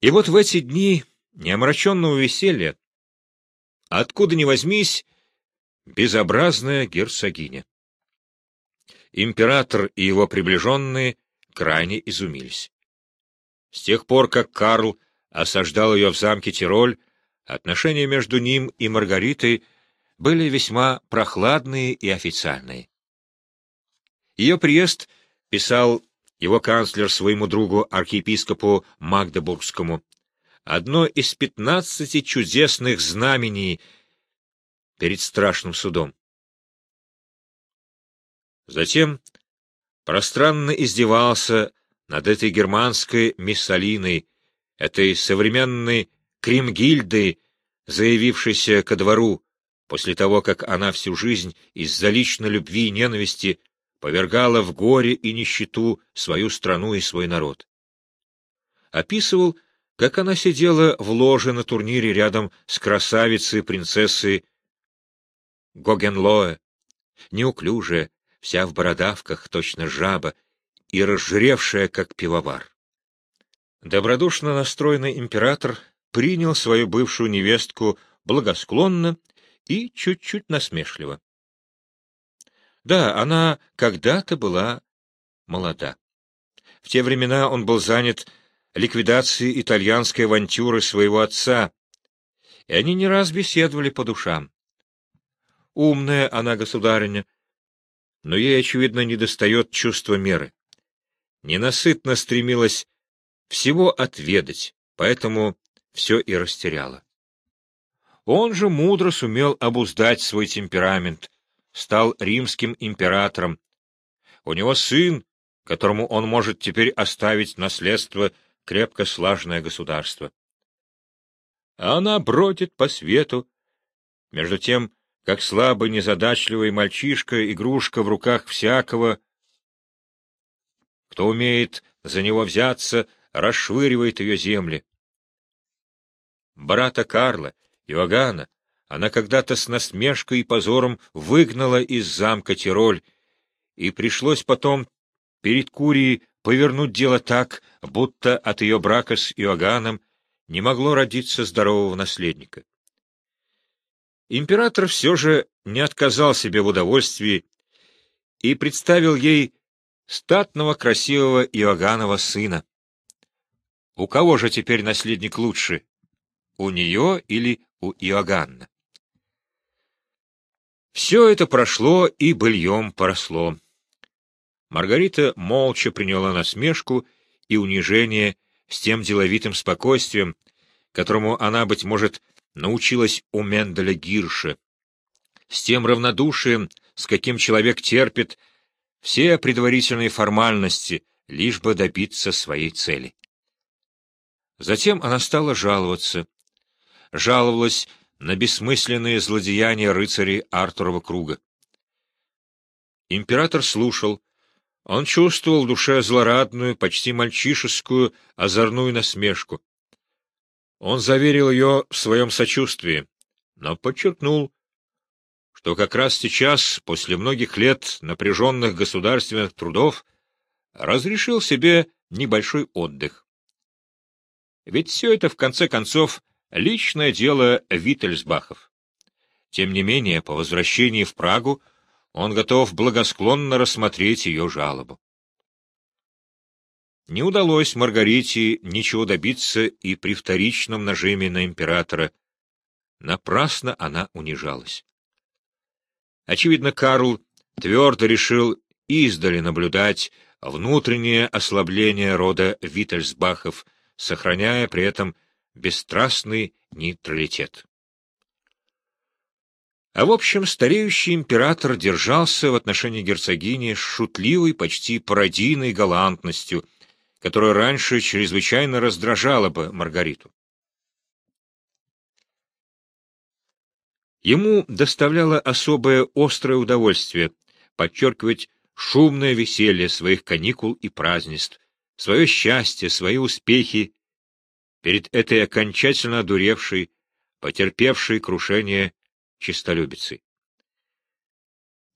И вот в эти дни неомраченного веселья, откуда ни возьмись, безобразная герцогиня. Император и его приближенные крайне изумились. С тех пор, как Карл осаждал ее в замке Тироль, отношения между ним и Маргаритой были весьма прохладные и официальные. Ее приезд, писал его канцлер своему другу архиепископу Магдебургскому, одно из пятнадцати чудесных знамений перед страшным судом. Затем пространно издевался над этой германской Миссалиной, этой современной Кримгильдой, заявившейся ко двору, после того, как она всю жизнь из-за личной любви и ненависти повергала в горе и нищету свою страну и свой народ. Описывал, как она сидела в ложе на турнире рядом с красавицей принцессой Гогенлоэ, неуклюжая, вся в бородавках, точно жаба, и разжиревшая, как пивовар. Добродушно настроенный император принял свою бывшую невестку благосклонно и чуть-чуть насмешливо. Да, она когда-то была молода. В те времена он был занят ликвидацией итальянской авантюры своего отца, и они не раз беседовали по душам. Умная она, государыня, но ей, очевидно, недостает чувства меры. Ненасытно стремилась всего отведать, поэтому все и растеряла. Он же мудро сумел обуздать свой темперамент, стал римским императором. У него сын, которому он может теперь оставить наследство крепко слаженное государство. А она бродит по свету, между тем, как слабый, незадачливый мальчишка, игрушка в руках всякого, кто умеет за него взяться, расшвыривает ее земли. Брата Карла, Иоганна, она когда-то с насмешкой и позором выгнала из замка Тироль, и пришлось потом перед Курией повернуть дело так, будто от ее брака с Иоганном не могло родиться здорового наследника. Император все же не отказал себе в удовольствии и представил ей статного красивого Иоганнова сына. У кого же теперь наследник лучше, у нее или у Иоганна? Все это прошло и быльем поросло. Маргарита молча приняла насмешку и унижение с тем деловитым спокойствием, которому она, быть может, научилась у Менделя Гирша, с тем равнодушием, с каким человек терпит все предварительные формальности, лишь бы добиться своей цели. Затем она стала жаловаться. Жаловалась на бессмысленные злодеяния рыцарей Артурова круга. Император слушал. Он чувствовал в душе злорадную, почти мальчишескую, озорную насмешку. Он заверил ее в своем сочувствии, но подчеркнул, что как раз сейчас, после многих лет напряженных государственных трудов, разрешил себе небольшой отдых. Ведь все это, в конце концов, Личное дело Виттельсбахов. Тем не менее, по возвращении в Прагу он готов благосклонно рассмотреть ее жалобу. Не удалось Маргарите ничего добиться и при вторичном нажиме на императора. Напрасно она унижалась. Очевидно, Карл твердо решил издали наблюдать внутреннее ослабление рода Виттельсбахов, сохраняя при этом бесстрастный нейтралитет. А в общем, стареющий император держался в отношении герцогини с шутливой, почти пародийной галантностью, которая раньше чрезвычайно раздражала бы Маргариту. Ему доставляло особое острое удовольствие подчеркивать шумное веселье своих каникул и празднеств, свое счастье, свои успехи перед этой окончательно одуревшей, потерпевшей крушение чистолюбицей.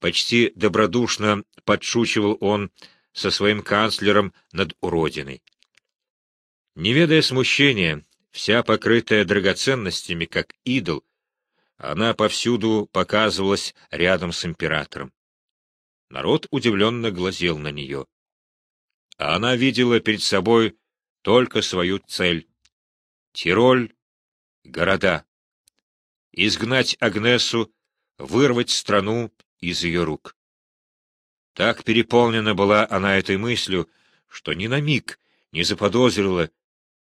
Почти добродушно подшучивал он со своим канцлером над уродиной. Не ведая смущения, вся покрытая драгоценностями, как идол, она повсюду показывалась рядом с императором. Народ удивленно глазел на нее. А она видела перед собой только свою цель — Тироль, города. Изгнать Агнесу, вырвать страну из ее рук. Так переполнена была она этой мыслью, что ни на миг не заподозрила,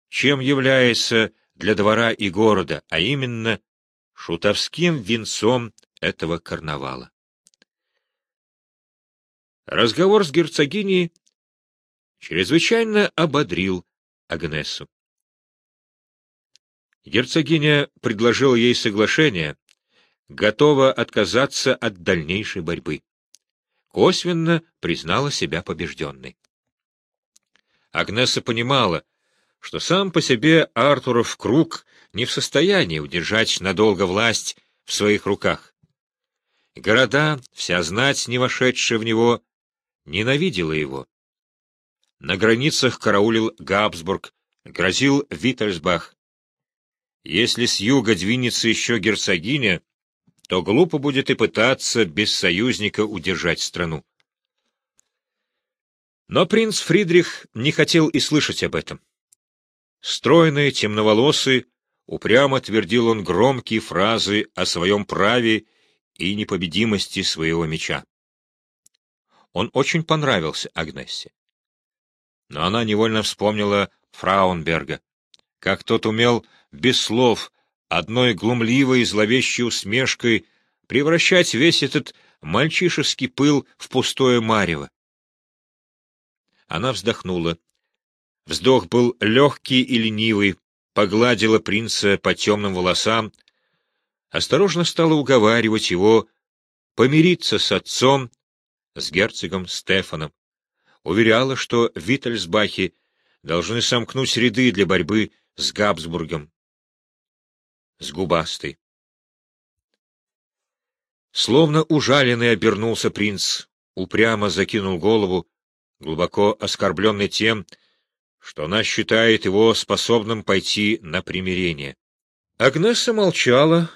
чем является для двора и города, а именно шутовским венцом этого карнавала. Разговор с герцогиней чрезвычайно ободрил Агнесу. Герцогиня предложила ей соглашение, готова отказаться от дальнейшей борьбы. Косвенно признала себя побежденной. Агнеса понимала, что сам по себе Артуров круг не в состоянии удержать надолго власть в своих руках. Города, вся знать, не вошедшая в него, ненавидела его. На границах караулил Габсбург, грозил Виттельсбах. Если с юга двинется еще герцогиня, то глупо будет и пытаться без союзника удержать страну. Но принц Фридрих не хотел и слышать об этом. Стройный, темноволосый, упрямо твердил он громкие фразы о своем праве и непобедимости своего меча. Он очень понравился Агнессе. Но она невольно вспомнила Фраунберга, как тот умел без слов, одной глумливой и зловещей усмешкой превращать весь этот мальчишеский пыл в пустое марево. Она вздохнула. Вздох был легкий и ленивый, погладила принца по темным волосам, осторожно стала уговаривать его помириться с отцом с герцогом Стефаном, уверяла, что Виттельсбахи должны сомкнуть ряды для борьбы с Габсбургом, с губастой. Словно ужаленный обернулся принц, упрямо закинул голову, глубоко оскорбленный тем, что она считает его способным пойти на примирение. Агнеса молчала,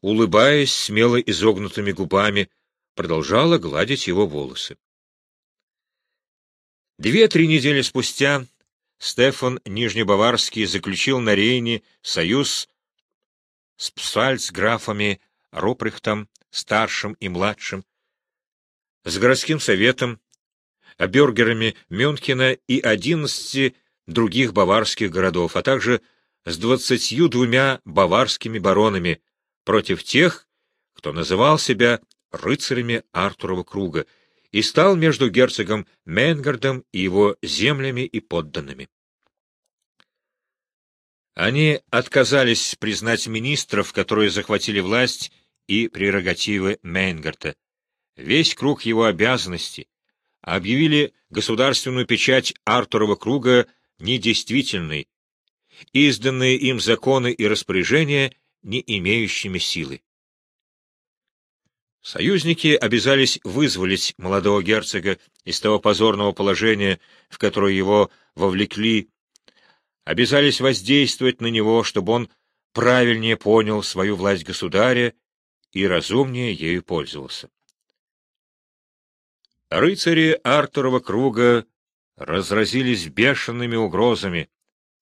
улыбаясь смело изогнутыми губами, продолжала гладить его волосы. Две-три недели спустя Стефан Нижнебаварский заключил на Рейне союз с псальцграфами Руприхтом, старшим и младшим, с городским советом, бюргерами Мюнхена и одиннадцати других баварских городов, а также с двадцатью двумя баварскими баронами против тех, кто называл себя рыцарями Артурова круга, и стал между герцогом Менгардом и его землями и подданными. Они отказались признать министров, которые захватили власть и прерогативы Мейнгарта, весь круг его обязанностей, объявили государственную печать Артурова круга недействительной, изданные им законы и распоряжения не имеющими силы. Союзники обязались вызволить молодого герцога из того позорного положения, в которое его вовлекли, обязались воздействовать на него, чтобы он правильнее понял свою власть государя и разумнее ею пользовался. Рыцари Артурова круга разразились бешеными угрозами,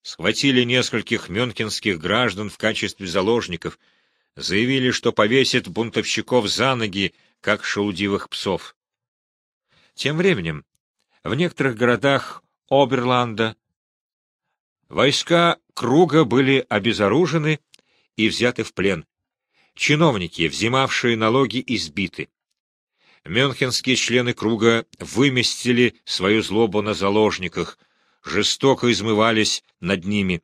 схватили нескольких мюнхенских граждан в качестве заложников — заявили, что повесят бунтовщиков за ноги, как шелудивых псов. Тем временем в некоторых городах Оберланда войска круга были обезоружены и взяты в плен. Чиновники, взимавшие налоги, избиты. Мюнхенские члены круга выместили свою злобу на заложниках, жестоко измывались над ними,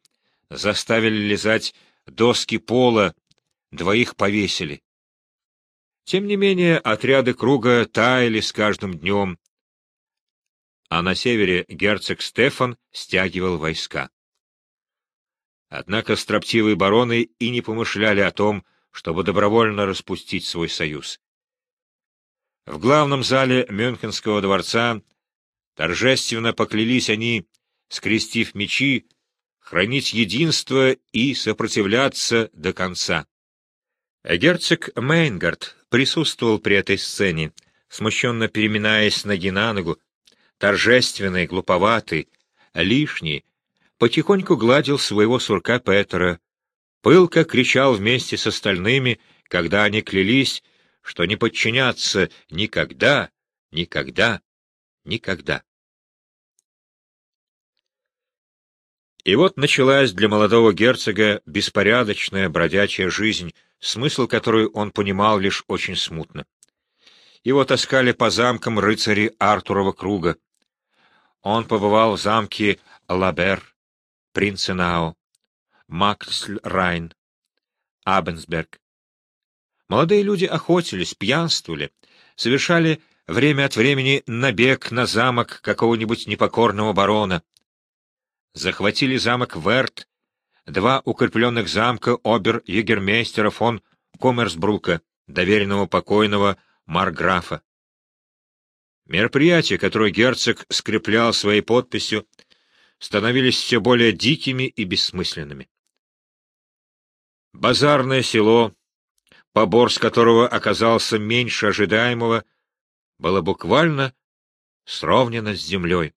заставили лизать доски пола двоих повесили. Тем не менее, отряды круга таяли с каждым днем, а на севере герцог Стефан стягивал войска. Однако строптивые бароны и не помышляли о том, чтобы добровольно распустить свой союз. В главном зале Мюнхенского дворца торжественно поклялись они, скрестив мечи, хранить единство и сопротивляться до конца. Герцог Мейнгард присутствовал при этой сцене, смущенно переминаясь ноги на ногу, торжественный, глуповатый, лишний, потихоньку гладил своего сурка Петера, пылко кричал вместе с остальными, когда они клялись, что не подчинятся никогда, никогда, никогда. И вот началась для молодого герцога беспорядочная бродячая жизнь, смысл которой он понимал лишь очень смутно. Его таскали по замкам рыцари Артурова круга. Он побывал в замке Лабер, Принценау, Максль-Райн, Абенсберг. Молодые люди охотились, пьянствовали, совершали время от времени набег на замок какого-нибудь непокорного барона. Захватили замок Верт, два укрепленных замка обер-егермейстера фон Коммерсбрука, доверенного покойного Марграфа. Мероприятия, которые герцог скреплял своей подписью, становились все более дикими и бессмысленными. Базарное село, побор с которого оказался меньше ожидаемого, было буквально сровнено с землей.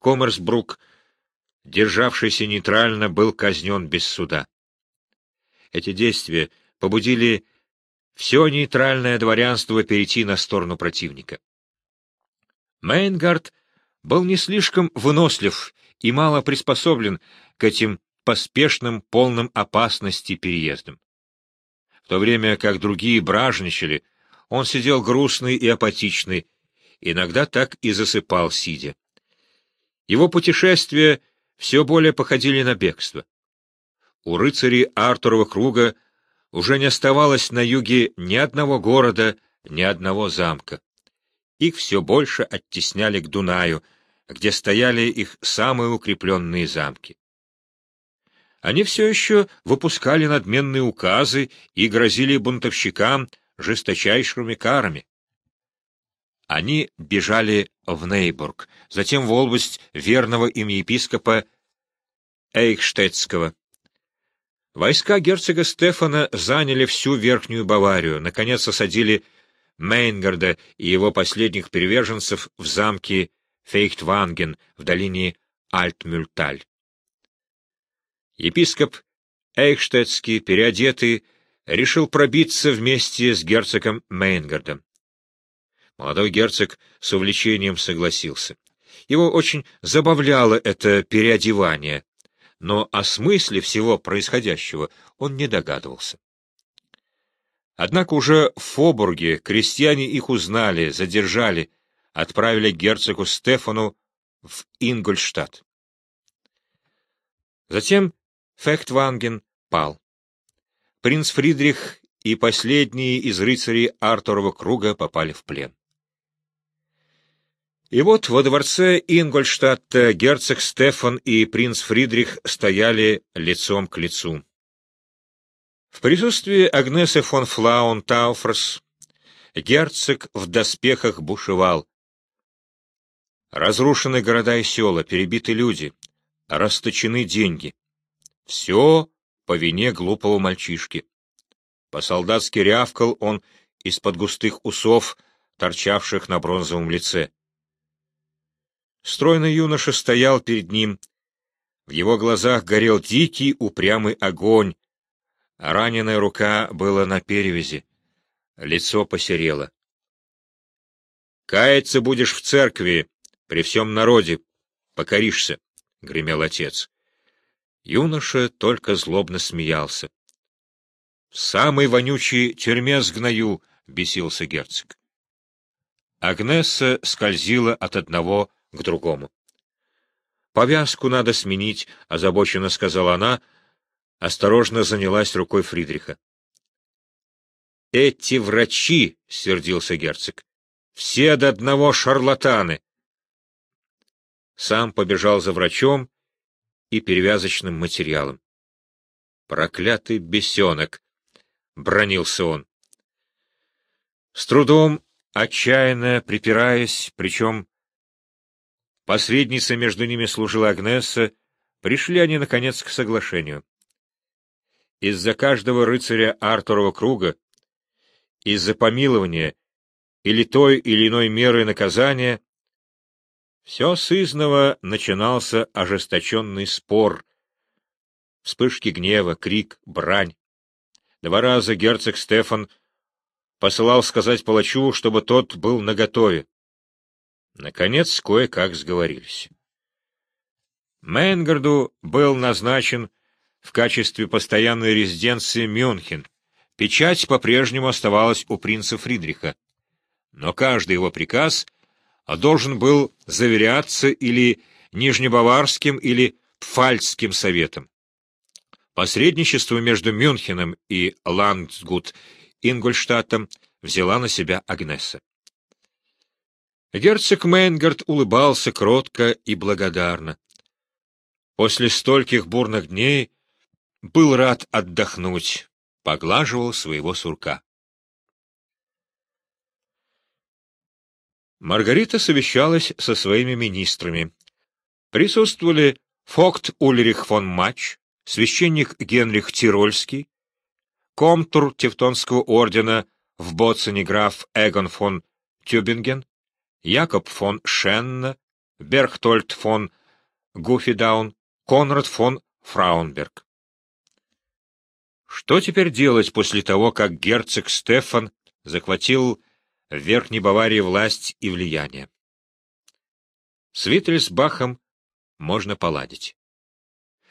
Коммерсбрук, державшийся нейтрально, был казнен без суда. Эти действия побудили все нейтральное дворянство перейти на сторону противника. Мейнгард был не слишком вынослив и мало приспособлен к этим поспешным, полным опасности переездам. В то время как другие бражничали, он сидел грустный и апатичный, иногда так и засыпал, сидя. Его путешествия все более походили на бегство. У рыцарей Артурова круга уже не оставалось на юге ни одного города, ни одного замка. Их все больше оттесняли к Дунаю, где стояли их самые укрепленные замки. Они все еще выпускали надменные указы и грозили бунтовщикам жесточайшими карами. Они бежали в Нейбург, затем в область верного им епископа Эйхштетского. Войска герцога Стефана заняли всю Верхнюю Баварию, наконец осадили Мейнгарда и его последних приверженцев в замке Фейхтванген в долине Альтмюльталь. Епископ Эйхштетский, переодетый, решил пробиться вместе с герцогом Мейнгардом. Молодой герцог с увлечением согласился. Его очень забавляло это переодевание, но о смысле всего происходящего он не догадывался. Однако уже в Фобурге крестьяне их узнали, задержали, отправили герцогу Стефану в Ингольштадт. Затем Фехтванген пал. Принц Фридрих и последние из рыцарей Артурова круга попали в плен. И вот во дворце Ингольштадта герцог Стефан и принц Фридрих стояли лицом к лицу. В присутствии Агнесы фон Флаун Тауферс герцог в доспехах бушевал. Разрушены города и села, перебиты люди, расточены деньги. Все по вине глупого мальчишки. По-солдатски рявкал он из-под густых усов, торчавших на бронзовом лице. Стройный юноша стоял перед ним. В его глазах горел дикий, упрямый огонь. Раненая рука была на перевязи. Лицо посерело. «Каяться будешь в церкви, при всем народе, покоришься», — гремел отец. Юноша только злобно смеялся. — В самой вонючей тюрьме сгною, — бесился герцог. Агнесса скользила от одного к другому. — Повязку надо сменить, — озабоченно сказала она, осторожно занялась рукой Фридриха. — Эти врачи, — сердился герцог, — все до одного шарлатаны. Сам побежал за врачом и перевязочным материалом. «Проклятый бесенок!» — бронился он. С трудом, отчаянно припираясь, причем посредница между ними служила Агнесса, Пришли они, наконец, к соглашению. Из-за каждого рыцаря Артурова круга, из-за помилования или той или иной меры наказания, все сызново начинался ожесточенный спор, вспышки гнева, крик, брань. Два раза герцог Стефан посылал сказать палачу, чтобы тот был наготове. Наконец, кое-как сговорились. Мейнгарду был назначен в качестве постоянной резиденции Мюнхен. Печать по-прежнему оставалась у принца Фридриха. Но каждый его приказ должен был заверяться или Нижнебаварским, или Пфальцским советом. Посредничество между Мюнхеном и Ландсгут Ингольштадтом взяла на себя Агнеса. Герцог Мейнгард улыбался кротко и благодарно. После стольких бурных дней был рад отдохнуть, поглаживал своего сурка. Маргарита совещалась со своими министрами. Присутствовали Фокт Ульрих фон Матч, священник Генрих Тирольский, комтур Тевтонского ордена в Боцене граф Эгон фон Тюбинген, Якоб фон Шенна, Берхтольд фон Гуфидаун, Конрад фон Фраунберг. Что теперь делать после того, как герцог Стефан захватил в Верхней Баварии власть и влияние? С Виттельсбахом можно поладить.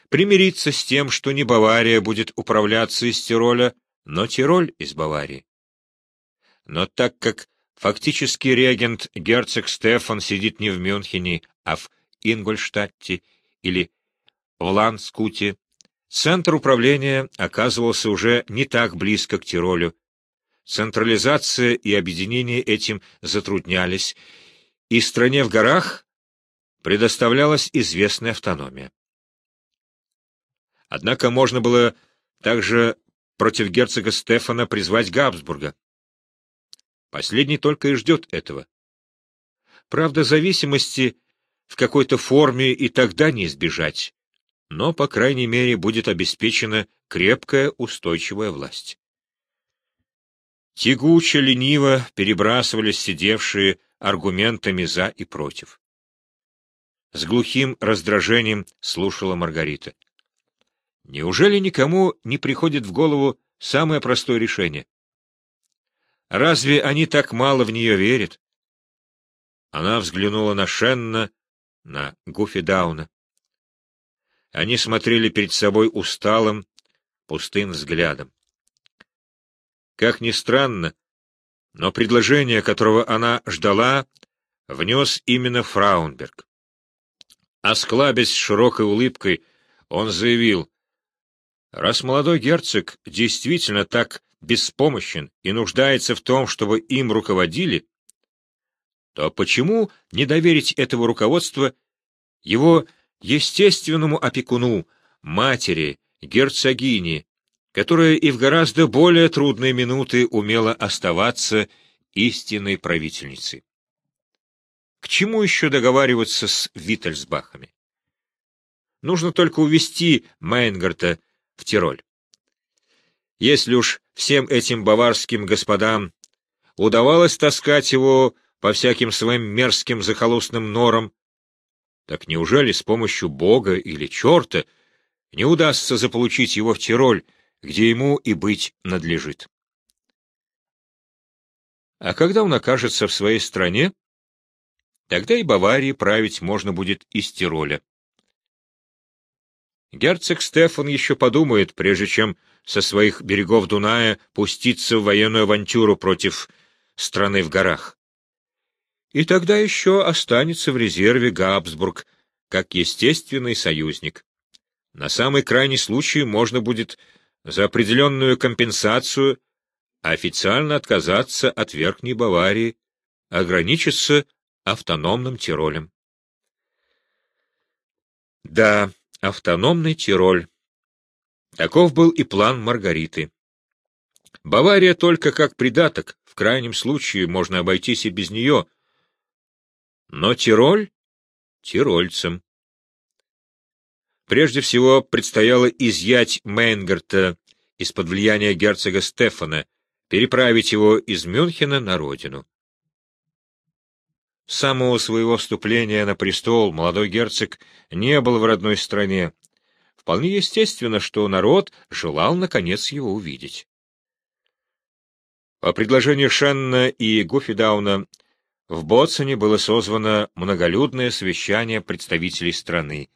Примириться с тем, что не Бавария будет управляться из Тироля, но Тироль из Баварии. Но так как фактически регент герцог Стефан сидит не в Мюнхене, а в Ингольштадте или в Ланскуте, центр управления оказывался уже не так близко к Тиролю. Централизация и объединение этим затруднялись, и стране в горах предоставлялась известная автономия. Однако можно было также против герцога Стефана призвать Габсбурга. Последний только и ждет этого. Правда, зависимости в какой-то форме и тогда не избежать, но, по крайней мере, будет обеспечена крепкая устойчивая власть. Тягуче, лениво перебрасывались сидевшие аргументами за и против. С глухим раздражением слушала Маргарита. Неужели никому не приходит в голову самое простое решение? Разве они так мало в нее верят? Она взглянула на Шенна, на Гуфи Дауна. Они смотрели перед собой усталым, пустым взглядом. Как ни странно, но предложение, которого она ждала, внес именно Фраунберг. Осклабясь широкой улыбкой, он заявил, Раз молодой герцог действительно так беспомощен и нуждается в том, чтобы им руководили, то почему не доверить этого руководства его естественному опекуну, матери, герцогине, которая и в гораздо более трудные минуты умела оставаться истинной правительницей? К чему еще договариваться с Виттельсбахами? Нужно только увести Майнгарта в Тироль. Если уж всем этим баварским господам удавалось таскать его по всяким своим мерзким захолустным норам, так неужели с помощью Бога или черта не удастся заполучить его в Тироль, где ему и быть надлежит? А когда он окажется в своей стране, тогда и Баварии править можно будет из Тироля. Герцог Стефан еще подумает, прежде чем со своих берегов Дуная пуститься в военную авантюру против страны в горах. И тогда еще останется в резерве Габсбург, как естественный союзник. На самый крайний случай можно будет за определенную компенсацию официально отказаться от Верхней Баварии, ограничиться автономным Тиролем. Да, Автономный Тироль. Таков был и план Маргариты. Бавария только как придаток, в крайнем случае можно обойтись и без нее. Но Тироль — тирольцем. Прежде всего предстояло изъять Мейнгарта из-под влияния герцога Стефана, переправить его из Мюнхена на родину. С самого своего вступления на престол молодой герцог не был в родной стране. Вполне естественно, что народ желал, наконец, его увидеть. По предложению Шенна и Гуфидауна в Боцене было созвано многолюдное совещание представителей страны.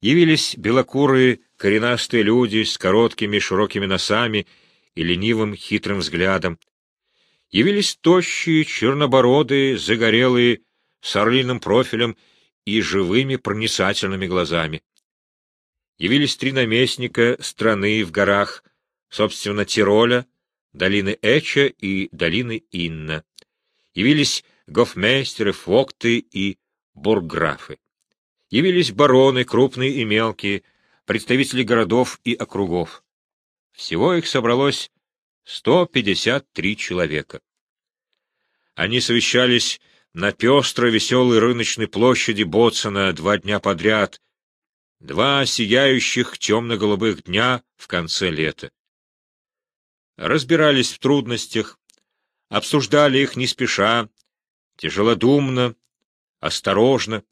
Явились белокурые, коренастые люди с короткими широкими носами и ленивым хитрым взглядом. Явились тощие, чернобородые, загорелые, с орлиным профилем и живыми проницательными глазами. Явились три наместника страны в горах, собственно, Тироля, долины Эча и долины Инна. Явились гофмейстеры, фокты и бургграфы. Явились бароны, крупные и мелкие, представители городов и округов. Всего их собралось 153 человека. Они совещались на пестро веселой рыночной площади Боцена два дня подряд, два сияющих темно-голубых дня в конце лета разбирались в трудностях, обсуждали их не спеша, тяжелодумно, осторожно,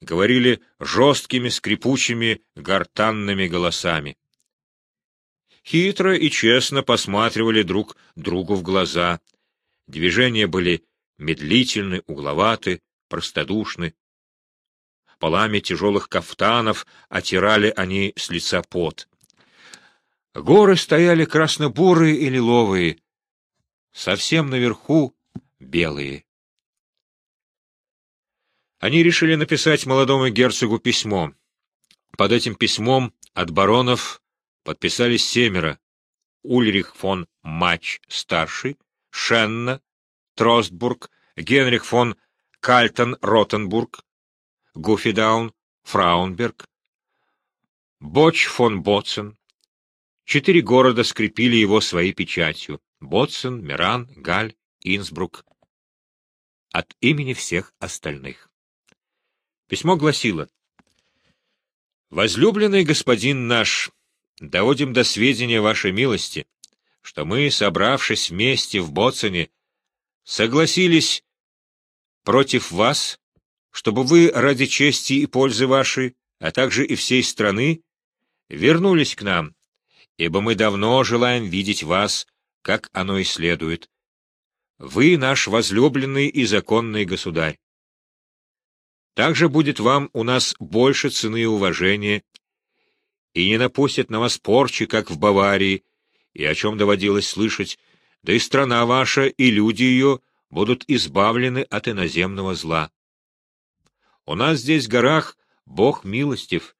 говорили жесткими, скрипучими, гортанными голосами. Хитро и честно посматривали друг другу в глаза. Движения были медлительны, угловаты, простодушны. Полами тяжелых кафтанов отирали они с лица пот. Горы стояли красно-бурые и лиловые, совсем наверху белые. Они решили написать молодому герцогу письмо. Под этим письмом от баронов подписались семеро. Ульрих фон Мач старший, Шенна, Тростбург, Генрих фон Кальтон-Ротенбург, Гуфидаун, Фраунберг, Боч фон Боцен, Четыре города скрепили его своей печатью — Ботсен, Миран, Галь, Инсбрук. От имени всех остальных. Письмо гласило «Возлюбленный господин наш, доводим до сведения вашей милости, что мы, собравшись вместе в Боцене, согласились против вас, чтобы вы ради чести и пользы вашей, а также и всей страны, вернулись к нам, ибо мы давно желаем видеть вас, как оно и следует. Вы наш возлюбленный и законный государь. Также будет вам у нас больше цены и уважения, и не напустят на вас порчи, как в Баварии, и о чем доводилось слышать, да и страна ваша, и люди ее будут избавлены от иноземного зла. У нас здесь в горах Бог милостив,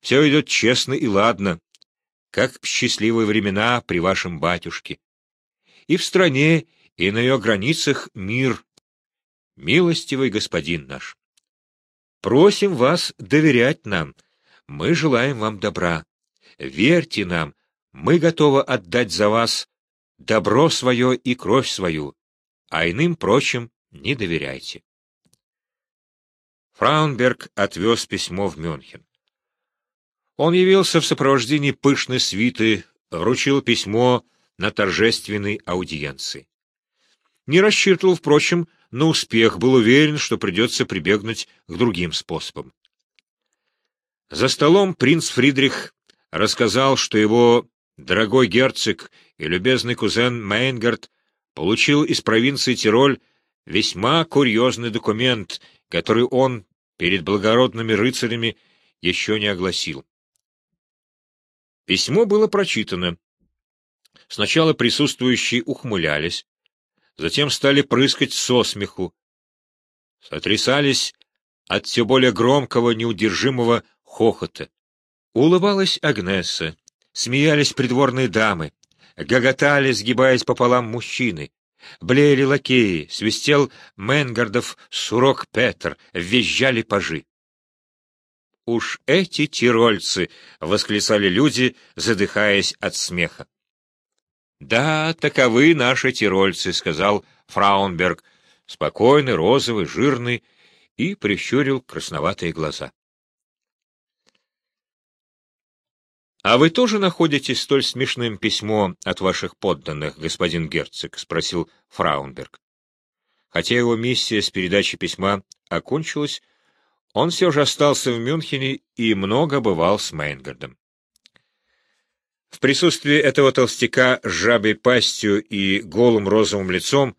все идет честно и ладно, как в счастливые времена при вашем батюшке. И в стране, и на ее границах мир. Милостивый господин наш. Просим вас доверять нам. Мы желаем вам добра. Верьте нам, мы готовы отдать за вас добро свое и кровь свою, а иным прочим не доверяйте. Фраунберг отвез письмо в Мюнхен. Он явился в сопровождении пышной свиты, вручил письмо на торжественной аудиенции. Не рассчитывал, впрочем, на успех, был уверен, что придется прибегнуть к другим способам. За столом принц Фридрих рассказал, что его дорогой герцог и любезный кузен Мейнгард получил из провинции Тироль весьма курьезный документ, который он перед благородными рыцарями еще не огласил. Письмо было прочитано. Сначала присутствующие ухмылялись, затем стали прыскать со смеху. Сотрясались от все более громкого, неудержимого хохота. Улыбалась Агнесса, смеялись придворные дамы, гоготали, сгибаясь пополам мужчины. Блеяли лакеи, свистел Менгардов сурок Петр, визжали пажи. «Уж эти тирольцы!» — восклицали люди, задыхаясь от смеха. «Да, таковы наши тирольцы», — сказал Фраунберг, спокойный, розовый, жирный, и прищурил красноватые глаза. — А вы тоже находите столь смешным письмо от ваших подданных, господин герцог? — спросил Фраунберг. Хотя его миссия с передачей письма окончилась, он все же остался в Мюнхене и много бывал с Мейнгардом. В присутствии этого толстяка с жабой пастью и голым розовым лицом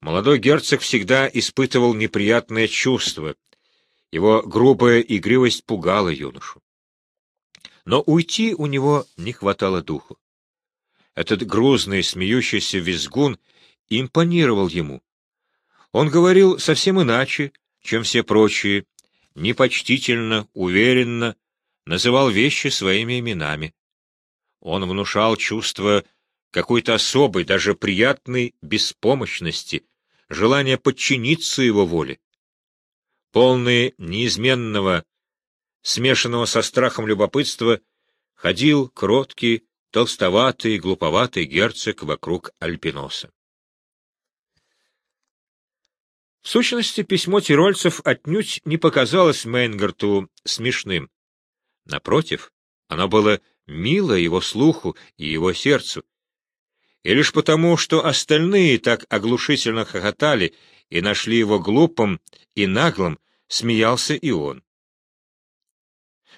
молодой герцог всегда испытывал неприятное чувство. Его грубая игривость пугала юношу. Но уйти у него не хватало духу. Этот грузный, смеющийся визгун импонировал ему. Он говорил совсем иначе, чем все прочие, непочтительно, уверенно, называл вещи своими именами. Он внушал чувство какой-то особой, даже приятной беспомощности, желание подчиниться его воле. Полный неизменного, смешанного со страхом любопытства, ходил кроткий, толстоватый, глуповатый герцог вокруг Альпиноса. В сущности, письмо тирольцев отнюдь не показалось Мейнгарту смешным. Напротив, оно было мило его слуху и его сердцу. И лишь потому, что остальные так оглушительно хохотали и нашли его глупым и наглым, смеялся и он.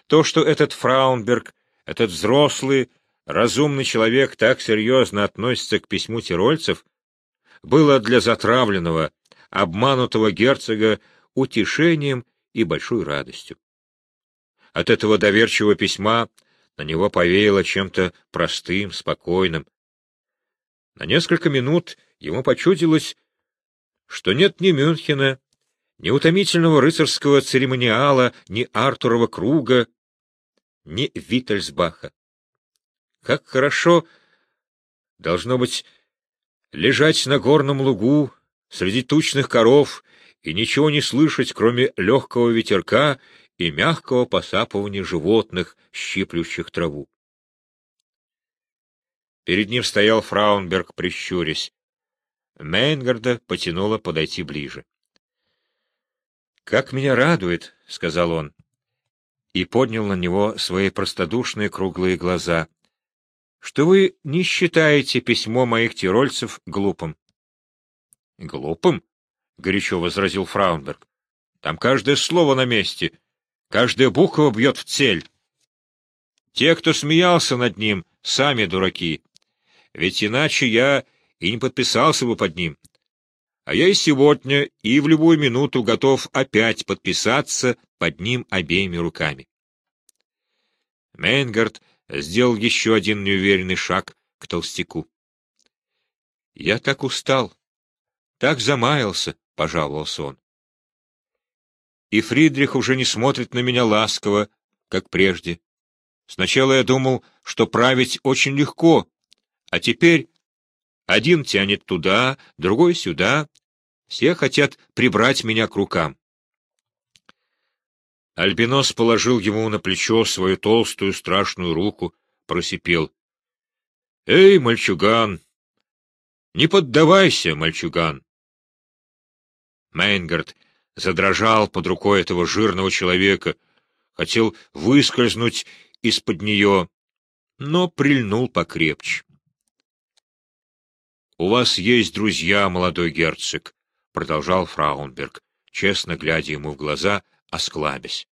То, что этот Фраунберг, этот взрослый, разумный человек так серьезно относится к письму тирольцев, было для затравленного, обманутого герцога утешением и большой радостью. От этого доверчивого письма на него повеяло чем-то простым, спокойным. На несколько минут ему почудилось, что нет ни Мюнхена, ни утомительного рыцарского церемониала, ни Артурова круга, ни Виттельсбаха. Как хорошо, должно быть, лежать на горном лугу, среди тучных коров и ничего не слышать, кроме легкого ветерка и мягкого посапывания животных, щиплющих траву. Перед ним стоял Фраунберг, прищурясь. Мейнгарда потянуло подойти ближе. — Как меня радует, — сказал он, и поднял на него свои простодушные круглые глаза, — что вы не считаете письмо моих тирольцев глупым. — Глупым? — горячо возразил Фраунберг. — Там каждое слово на месте, каждая буква бьет в цель. Те, кто смеялся над ним, сами дураки. Ведь иначе я и не подписался бы под ним. А я и сегодня, и в любую минуту готов опять подписаться под ним обеими руками. Мейнгард сделал еще один неуверенный шаг к толстяку. — Я так устал, так замаялся, — пожаловался он. И Фридрих уже не смотрит на меня ласково, как прежде. Сначала я думал, что править очень легко, а теперь один тянет туда, другой сюда. Все хотят прибрать меня к рукам. Альбинос положил ему на плечо свою толстую страшную руку, просипел. — Эй, мальчуган! Не поддавайся, мальчуган! Мейнгард задрожал под рукой этого жирного человека, хотел выскользнуть из-под нее, но прильнул покрепче. — У вас есть друзья, молодой герцог, — продолжал Фраунберг, честно глядя ему в глаза, осклабясь.